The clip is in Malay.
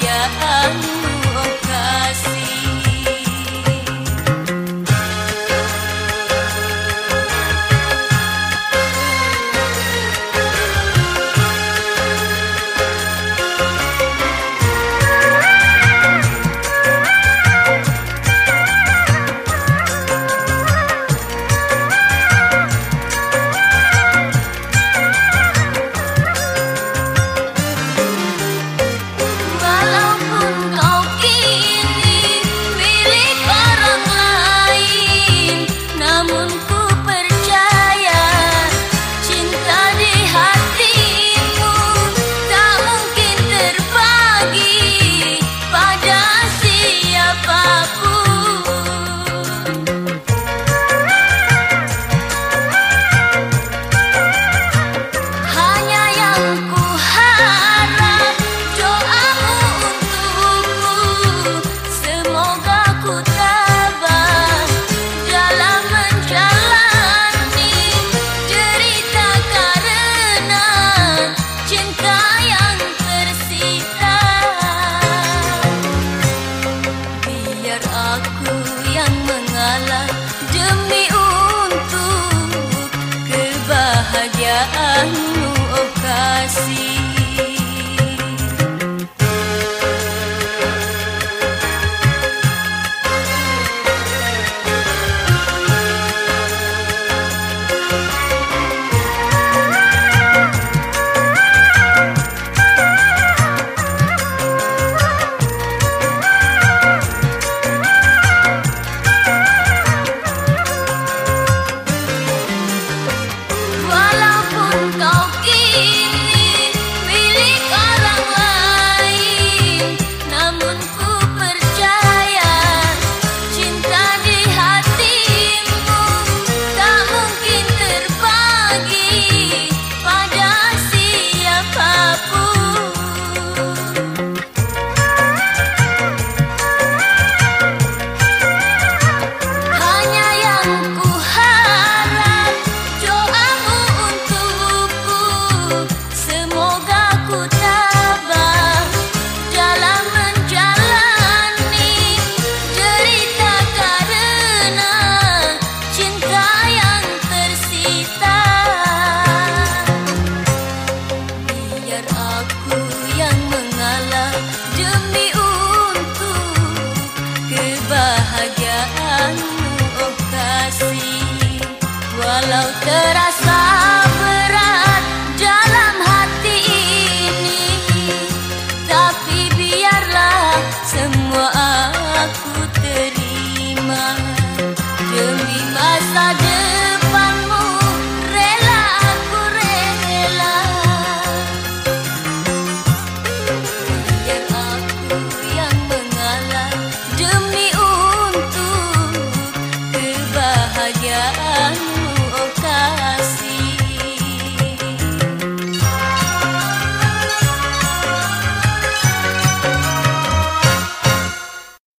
kebahagiaan. Anu oh kasih Kalau terasa berat dalam hati ini Tapi biarlah semua aku terima. Demi